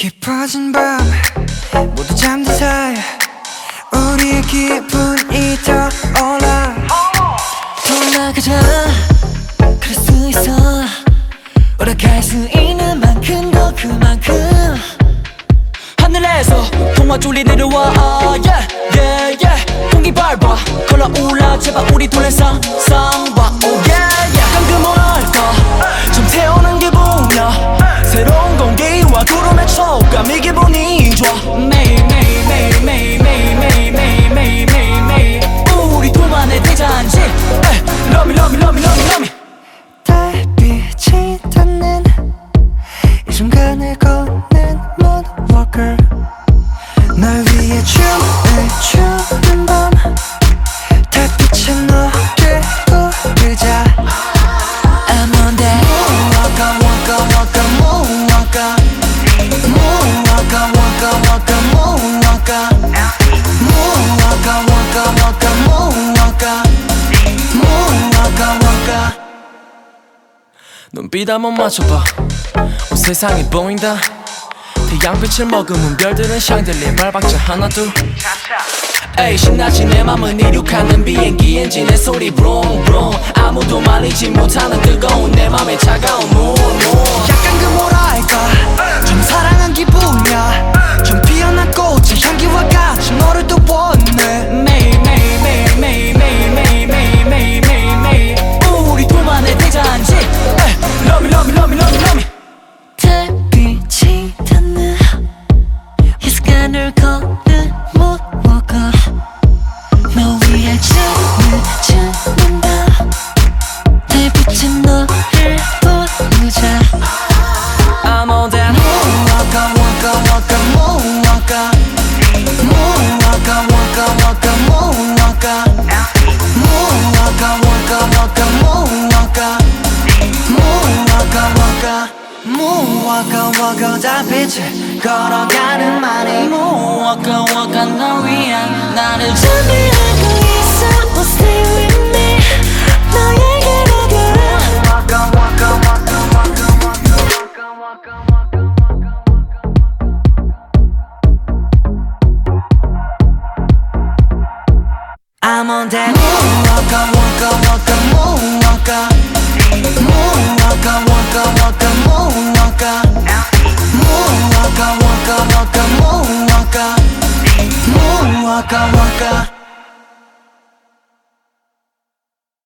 깊어진 밤 모두 잠든 사이 우리의 기분이 더 올라. 돌아가자. 그럴 수 있어. 오락할 수 있는 만큼 더 그만큼. 하늘에서 동화줄이 내려와. Yeah, yeah, yeah. 공기 밟아. 걸어올라. 제발 우리 둘의 상상봐 oh 순간을 걷는 moonwalker. 널 위해 춤을 추 눈빛 한번 맞춰봐. 온 세상이 보인다. 태양빛을 머금은 별들은 샹들리에 발박자 하나 둘. 에이 신나지 내 맘은 이륙하는 비행기 엔진의 소리 브롱 브롱 아무도 말리지 못하는 뜨거운 내 맘에 차가운 moon 약간 그 뭐랄까 waka waka moonwalker Moonwalker waka Moonwalker waka 달빛을 걸어가는 말이 Moonwalker walker 널 위한 나를 거야 もんでもうわかわかわかもうわかもうわかわかわかもうわかもうわかわかわかもうわかもうわかわか